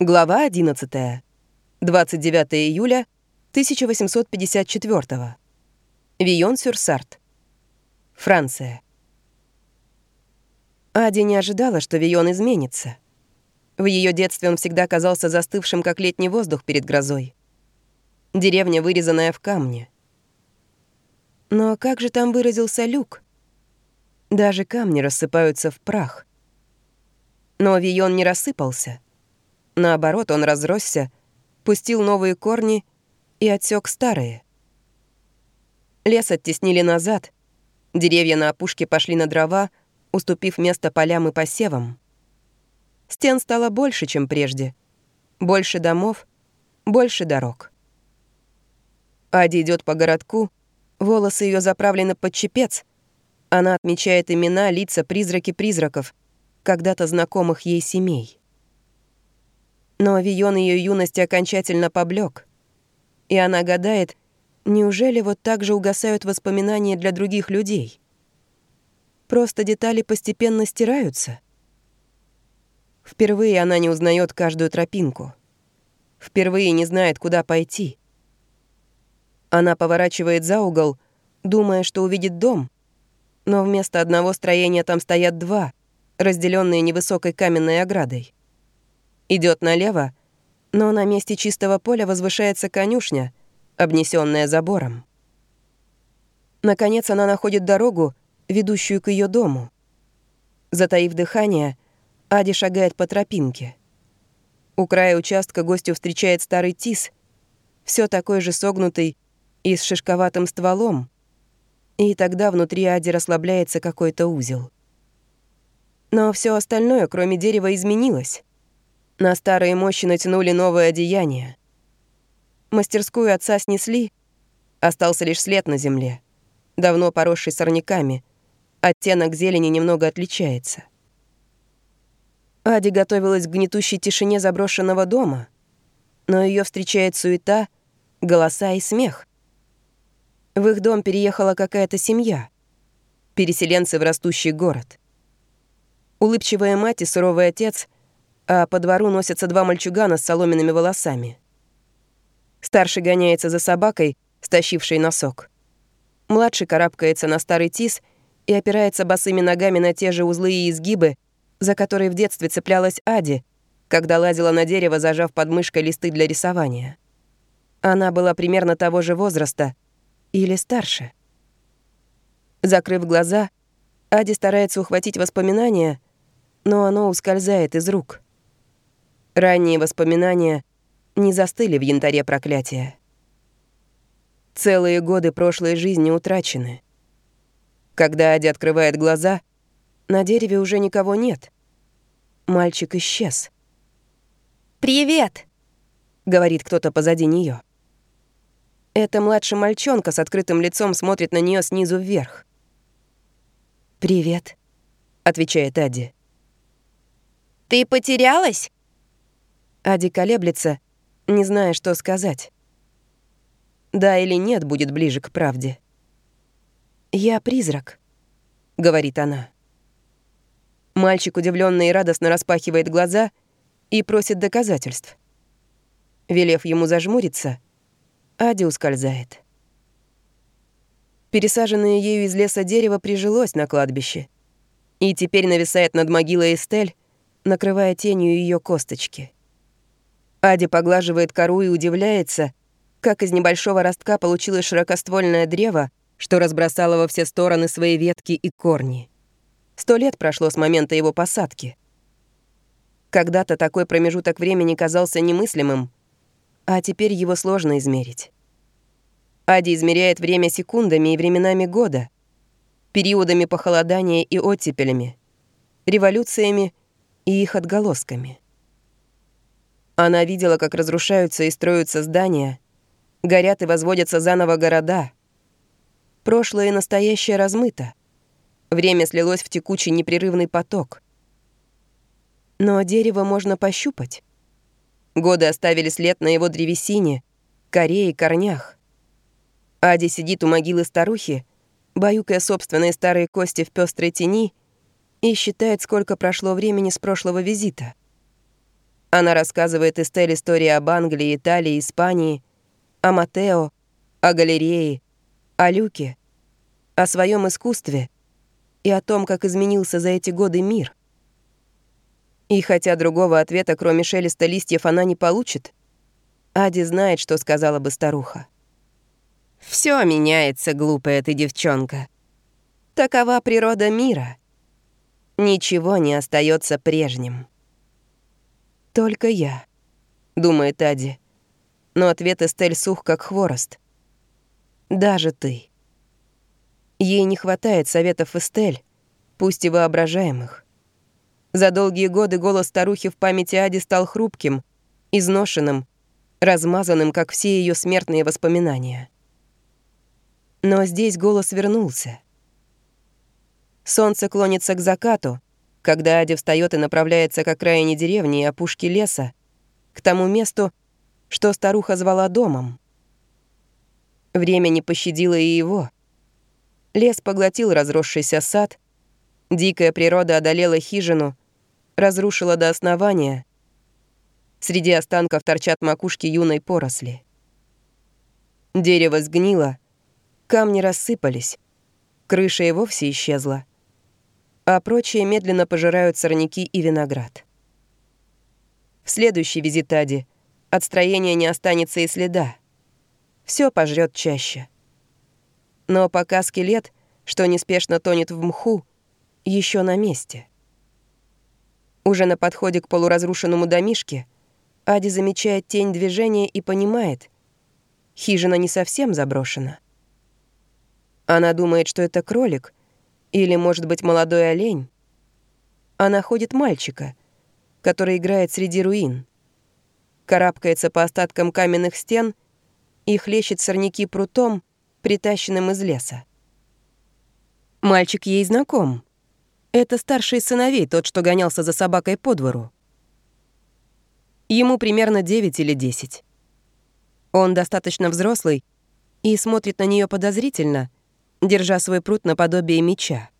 Глава 11. 29 июля 1854. Вион-сюр-Сарт. Франция. Ади не ожидала, что Вион изменится. В ее детстве он всегда казался застывшим, как летний воздух перед грозой. Деревня, вырезанная в камне. Но как же там выразился Люк? Даже камни рассыпаются в прах. Но Вион не рассыпался — Наоборот, он разросся, пустил новые корни и отсек старые. Лес оттеснили назад, деревья на опушке пошли на дрова, уступив место полям и посевам. Стен стало больше, чем прежде. Больше домов, больше дорог. Ади идет по городку, волосы ее заправлены под чепец. Она отмечает имена, лица, призраки призраков, когда-то знакомых ей семей. Но Вион ее юности окончательно поблек, И она гадает, неужели вот так же угасают воспоминания для других людей? Просто детали постепенно стираются. Впервые она не узнает каждую тропинку. Впервые не знает, куда пойти. Она поворачивает за угол, думая, что увидит дом, но вместо одного строения там стоят два, разделенные невысокой каменной оградой. Идет налево, но на месте чистого поля возвышается конюшня, обнесенная забором. Наконец она находит дорогу, ведущую к ее дому. Затаив дыхание, Ади шагает по тропинке. У края участка гостю встречает старый тис, все такой же согнутый и с шишковатым стволом. И тогда внутри Ади расслабляется какой-то узел. Но все остальное, кроме дерева, изменилось. На старые мощи натянули новое одеяние. Мастерскую отца снесли, остался лишь след на земле, давно поросший сорняками. Оттенок зелени немного отличается. Ади готовилась к гнетущей тишине заброшенного дома, но ее встречает суета, голоса и смех. В их дом переехала какая-то семья, переселенцы в растущий город. Улыбчивая мать и суровый отец а по двору носятся два мальчугана с соломенными волосами. Старший гоняется за собакой, стащившей носок. Младший карабкается на старый тис и опирается босыми ногами на те же узлы и изгибы, за которые в детстве цеплялась Ади, когда лазила на дерево, зажав под мышкой листы для рисования. Она была примерно того же возраста или старше. Закрыв глаза, Ади старается ухватить воспоминания, но оно ускользает из рук. Ранние воспоминания не застыли в янтаре проклятия. Целые годы прошлой жизни утрачены. Когда Ади открывает глаза, на дереве уже никого нет. Мальчик исчез. «Привет!» — говорит кто-то позади нее. Это младший мальчонка с открытым лицом смотрит на нее снизу вверх. «Привет», — отвечает Ади. «Ты потерялась?» Ади колеблется, не зная, что сказать. Да или нет будет ближе к правде. «Я призрак», — говорит она. Мальчик удивленно и радостно распахивает глаза и просит доказательств. Велев ему зажмуриться, Ади ускользает. Пересаженное ею из леса дерево прижилось на кладбище и теперь нависает над могилой Эстель, накрывая тенью ее косточки. Ади поглаживает кору и удивляется, как из небольшого ростка получилось широкоствольное древо, что разбросало во все стороны свои ветки и корни. Сто лет прошло с момента его посадки. Когда-то такой промежуток времени казался немыслимым, а теперь его сложно измерить. Ади измеряет время секундами и временами года, периодами похолодания и оттепелями, революциями и их отголосками. Она видела, как разрушаются и строятся здания, горят и возводятся заново города. Прошлое и настоящее размыто. Время слилось в текучий непрерывный поток. Но дерево можно пощупать. Годы оставили след на его древесине, коре и корнях. Ади сидит у могилы старухи, баюкая собственные старые кости в пестрой тени и считает, сколько прошло времени с прошлого визита — Она рассказывает Эстель истории об Англии, Италии, Испании, о Матео, о галерее, о Люке, о своем искусстве и о том, как изменился за эти годы мир. И хотя другого ответа, кроме шелеста листьев, она не получит, Ади знает, что сказала бы старуха. Все меняется, глупая ты девчонка. Такова природа мира. Ничего не остается прежним. Только я, думает Ади. Но ответ Эстель сух, как хворост. Даже ты. Ей не хватает советов Эстель, пусть и воображаемых. За долгие годы голос старухи в памяти Ади стал хрупким, изношенным, размазанным, как все ее смертные воспоминания. Но здесь голос вернулся. Солнце клонится к закату, когда Адя встает и направляется к окраине деревни и опушки леса, к тому месту, что старуха звала домом. Время не пощадило и его. Лес поглотил разросшийся сад, дикая природа одолела хижину, разрушила до основания. Среди останков торчат макушки юной поросли. Дерево сгнило, камни рассыпались, крыша и вовсе исчезла а прочие медленно пожирают сорняки и виноград. В следующий визит Ади от строения не останется и следа. Все пожрет чаще. Но пока скелет, что неспешно тонет в мху, еще на месте. Уже на подходе к полуразрушенному домишке Ади замечает тень движения и понимает, хижина не совсем заброшена. Она думает, что это кролик — или, может быть, молодой олень. Она ходит мальчика, который играет среди руин. Карабкается по остаткам каменных стен и хлещет сорняки прутом, притащенным из леса. Мальчик ей знаком. Это старший сыновей, тот, что гонялся за собакой по двору. Ему примерно 9 или 10. Он достаточно взрослый и смотрит на нее подозрительно, держа свой пруд наподобие меча.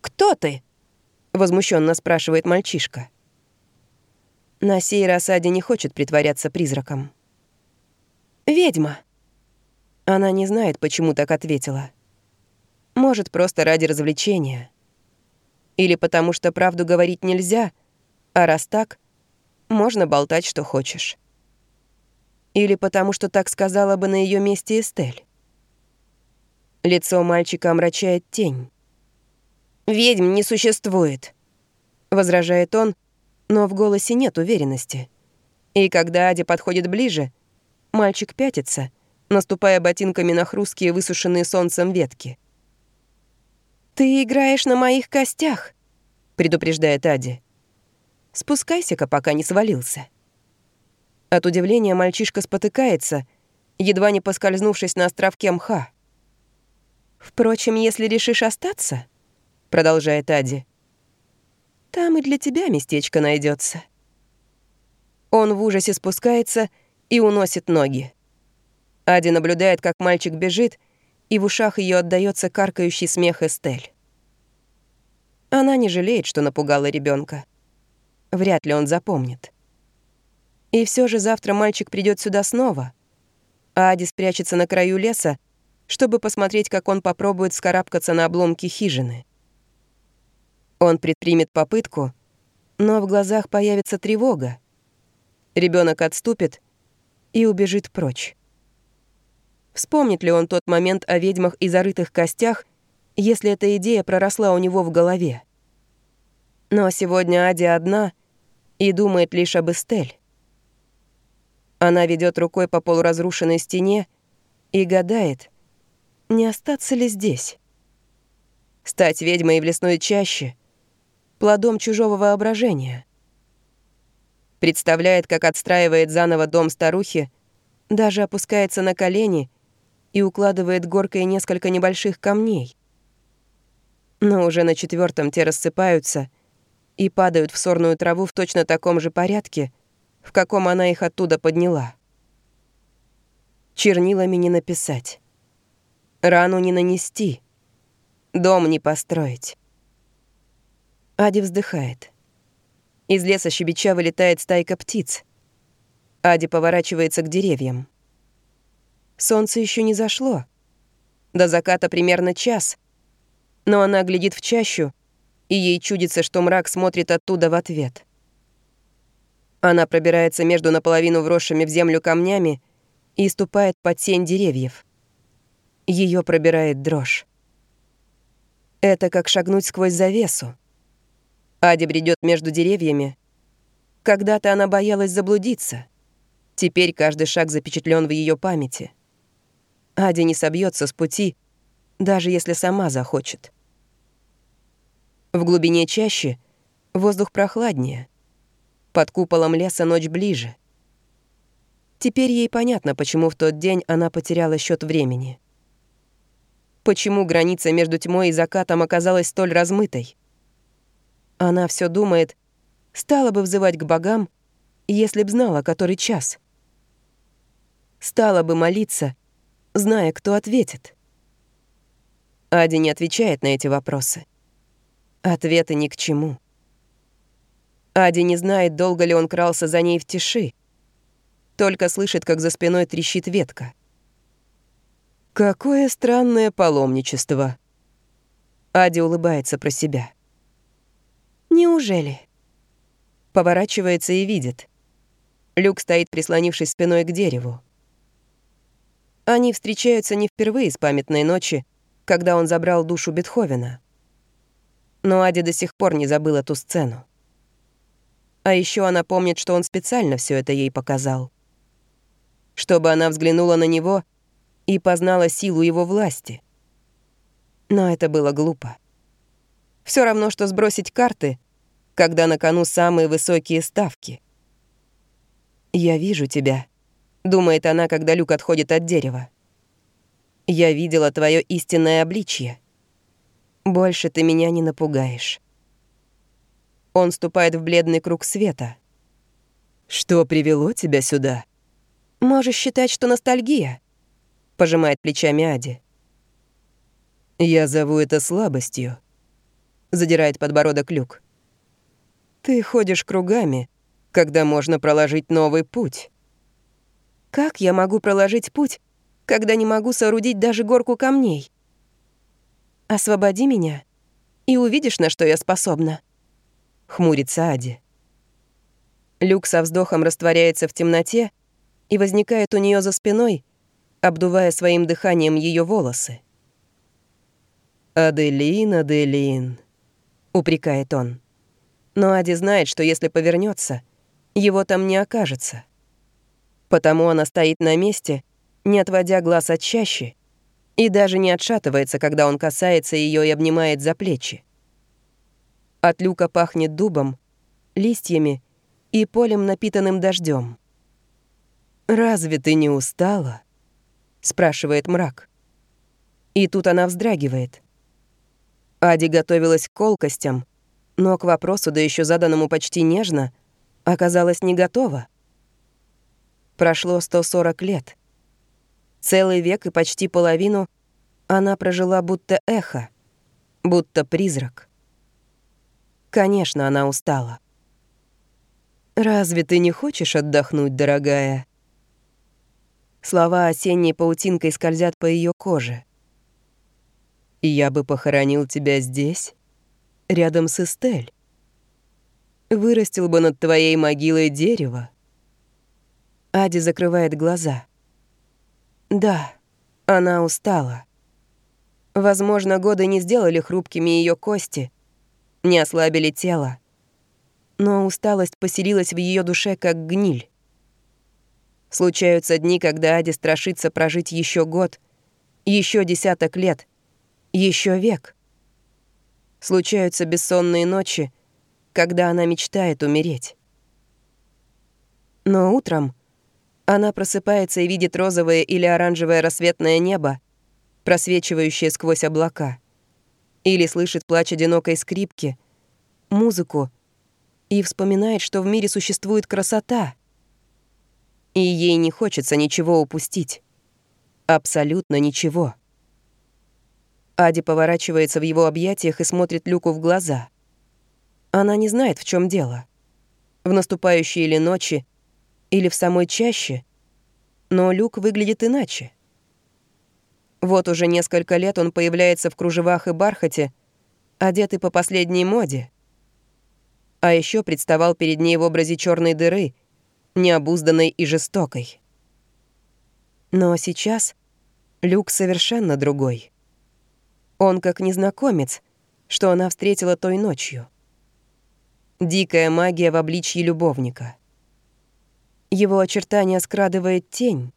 «Кто ты?» — возмущенно спрашивает мальчишка. На сей раз Ади не хочет притворяться призраком. «Ведьма». Она не знает, почему так ответила. Может, просто ради развлечения. Или потому что правду говорить нельзя, а раз так, можно болтать, что хочешь. Или потому что так сказала бы на ее месте Эстель. Лицо мальчика омрачает тень. «Ведьм не существует», — возражает он, но в голосе нет уверенности. И когда Адя подходит ближе, мальчик пятится, наступая ботинками на хрусткие, высушенные солнцем ветки. «Ты играешь на моих костях», — предупреждает Ади. «Спускайся-ка, пока не свалился». От удивления мальчишка спотыкается, едва не поскользнувшись на островке мха. «Впрочем, если решишь остаться», — продолжает Ади, «там и для тебя местечко найдется. Он в ужасе спускается и уносит ноги. Ади наблюдает, как мальчик бежит, и в ушах ее отдаётся каркающий смех Эстель. Она не жалеет, что напугала ребенка. Вряд ли он запомнит. И все же завтра мальчик придет сюда снова, а Ади спрячется на краю леса, чтобы посмотреть, как он попробует скарабкаться на обломки хижины. Он предпримет попытку, но в глазах появится тревога. Ребенок отступит и убежит прочь. Вспомнит ли он тот момент о ведьмах и зарытых костях, если эта идея проросла у него в голове? Но сегодня Ади одна и думает лишь об Эстель. Она ведет рукой по полуразрушенной стене и гадает — не остаться ли здесь? Стать ведьмой в лесной чаще, плодом чужого воображения. Представляет, как отстраивает заново дом старухи, даже опускается на колени и укладывает горкой несколько небольших камней. Но уже на четвертом те рассыпаются и падают в сорную траву в точно таком же порядке, в каком она их оттуда подняла. Чернилами не написать. Рану не нанести. Дом не построить. Ади вздыхает. Из леса щебеча вылетает стайка птиц. Ади поворачивается к деревьям. Солнце еще не зашло. До заката примерно час. Но она глядит в чащу, и ей чудится, что мрак смотрит оттуда в ответ. Она пробирается между наполовину вросшими в землю камнями и ступает под сень деревьев. Ее пробирает дрожь. Это как шагнуть сквозь завесу. Ади бредет между деревьями. Когда-то она боялась заблудиться. Теперь каждый шаг запечатлен в ее памяти. Ади не собьется с пути, даже если сама захочет. В глубине чаще воздух прохладнее. Под куполом леса ночь ближе. Теперь ей понятно, почему в тот день она потеряла счет времени. Почему граница между тьмой и закатом оказалась столь размытой. Она все думает, стала бы взывать к богам, если б знала, который час. Стала бы молиться, зная, кто ответит. Ади не отвечает на эти вопросы. Ответы ни к чему. Ади не знает, долго ли он крался за ней в тиши. Только слышит, как за спиной трещит ветка. Какое странное паломничество. Ади улыбается про себя. Неужели? Поворачивается и видит. Люк стоит, прислонившись спиной к дереву. Они встречаются не впервые с памятной ночи, когда он забрал душу Бетховена. Но Ади до сих пор не забыла ту сцену. А еще она помнит, что он специально все это ей показал. Чтобы она взглянула на него и познала силу его власти. Но это было глупо. Все равно, что сбросить карты, когда на кону самые высокие ставки. «Я вижу тебя», — думает она, когда Люк отходит от дерева. «Я видела твое истинное обличье. Больше ты меня не напугаешь». Он ступает в бледный круг света. «Что привело тебя сюда?» «Можешь считать, что ностальгия», — пожимает плечами Ади. «Я зову это слабостью», — задирает подбородок Люк. «Ты ходишь кругами, когда можно проложить новый путь». Как я могу проложить путь, когда не могу соорудить даже горку камней? Освободи меня, и увидишь, на что я способна. Хмурится Ади. Люк со вздохом растворяется в темноте и возникает у нее за спиной, обдувая своим дыханием ее волосы. «Аделин, Аделин», — упрекает он. Но Ади знает, что если повернется, его там не окажется. Потому она стоит на месте, не отводя глаз от чащи, и даже не отшатывается, когда он касается ее и обнимает за плечи. От люка пахнет дубом, листьями и полем, напитанным дождем. «Разве ты не устала?» — спрашивает мрак. И тут она вздрагивает. Ади готовилась к колкостям, но к вопросу, да еще заданному почти нежно, оказалась не готова. Прошло 140 лет. Целый век и почти половину она прожила будто эхо, будто призрак. Конечно, она устала. «Разве ты не хочешь отдохнуть, дорогая?» Слова осенней паутинкой скользят по ее коже. «Я бы похоронил тебя здесь, рядом с Эстель. Вырастил бы над твоей могилой дерево, Ади закрывает глаза. Да, она устала. Возможно, годы не сделали хрупкими ее кости, не ослабили тело. Но усталость поселилась в ее душе как гниль. Случаются дни, когда Ади страшится прожить еще год, еще десяток лет, еще век. Случаются бессонные ночи, когда она мечтает умереть. Но утром она просыпается и видит розовое или оранжевое рассветное небо, просвечивающее сквозь облака. Или слышит плач одинокой скрипки, музыку, и вспоминает, что в мире существует красота. И ей не хочется ничего упустить. Абсолютно ничего. Ади поворачивается в его объятиях и смотрит Люку в глаза. Она не знает, в чем дело. в наступающей или ночи, или в самой чаще, но Люк выглядит иначе. Вот уже несколько лет он появляется в кружевах и бархате, одетый по последней моде. А еще представал перед ней в образе черной дыры, необузданной и жестокой. Но сейчас Люк совершенно другой. Он как незнакомец, что она встретила той ночью. Дикая магия в обличье любовника. Его очертания скрадывает тень.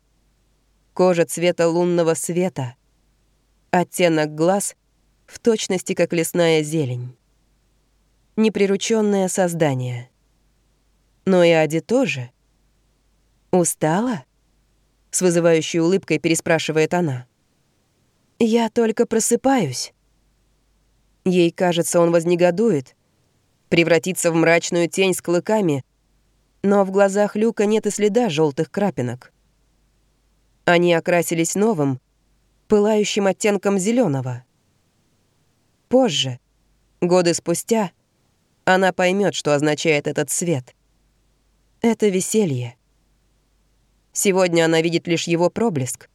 Кожа цвета лунного света. Оттенок глаз в точности, как лесная зелень. Неприручённое создание. Но и Ади тоже. «Устала?» — с вызывающей улыбкой переспрашивает она. «Я только просыпаюсь». Ей кажется, он вознегодует, превратится в мрачную тень с клыками, но в глазах Люка нет и следа желтых крапинок. Они окрасились новым, пылающим оттенком зеленого. Позже, годы спустя, она поймет, что означает этот цвет. Это веселье. Сегодня она видит лишь его проблеск.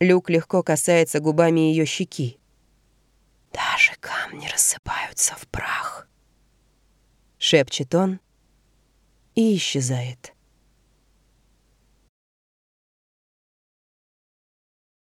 Люк легко касается губами ее щеки. «Даже камни рассыпаются в прах», — шепчет он и исчезает.